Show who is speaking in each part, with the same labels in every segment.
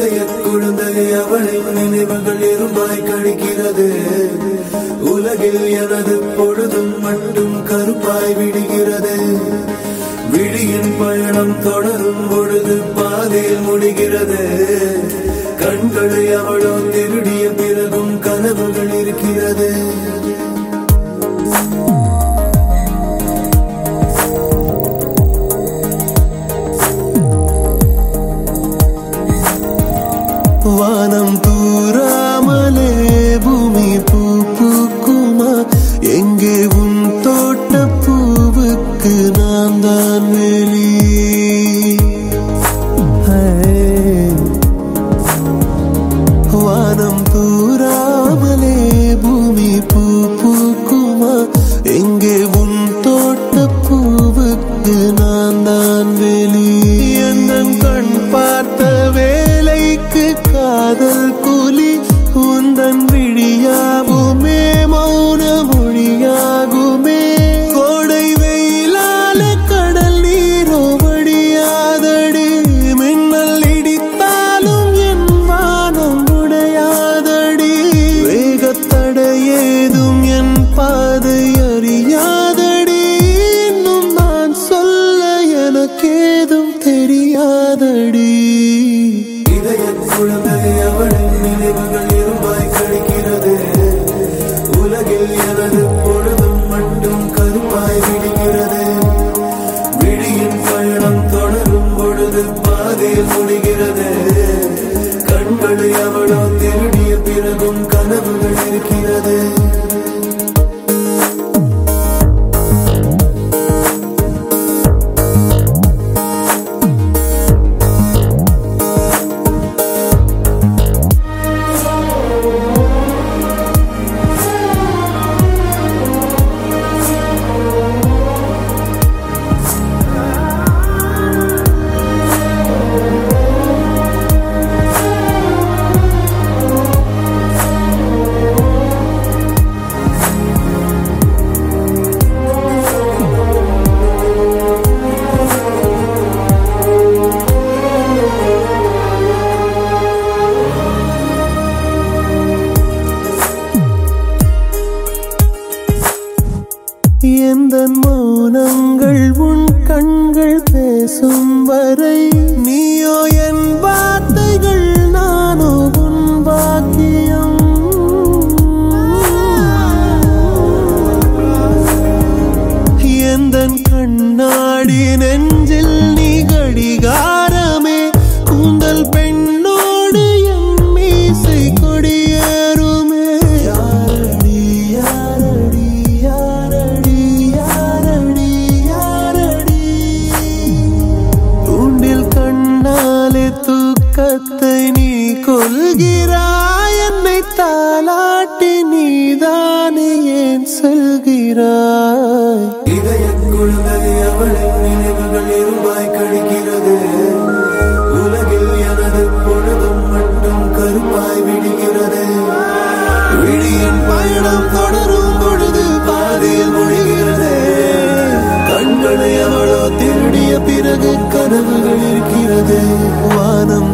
Speaker 1: இதய குழந்தை அவளின் நினைவுகள் இரும்பாய் கழிக்கிறது. உலகில் எனது பொழுதும் மட்டும் கருப்பாய் விடுகிறது. விழியின் பயணம் தொடரும் பொழுது பாதையில் முடிகிறது. கண்களை அவளோ believe. இதய குழந்தை அவளின் எந்த மௌனங்கள் உன் கண்கள் பேசும் வரை தூக்கத்தை நீ கொள்கிறாய் என்னை தாலாட்டி நீதானே ஏன் செல்கிறாய்? இதய குழந்தை அவளின் நினைவுகள் இருமாய் கழிக்கிறது. உலகில் எனது பொழுதும் மட்டும் கருப்பாய் விடுகிறது. விழியின் பயணம் தொடரும் பொழுது பாதையில் முடிகிறது கண்களை அவளோ திருடிய பிறகு கனவுகள் இருக்கிறது. வானம்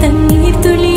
Speaker 1: தண்ணீர் துளி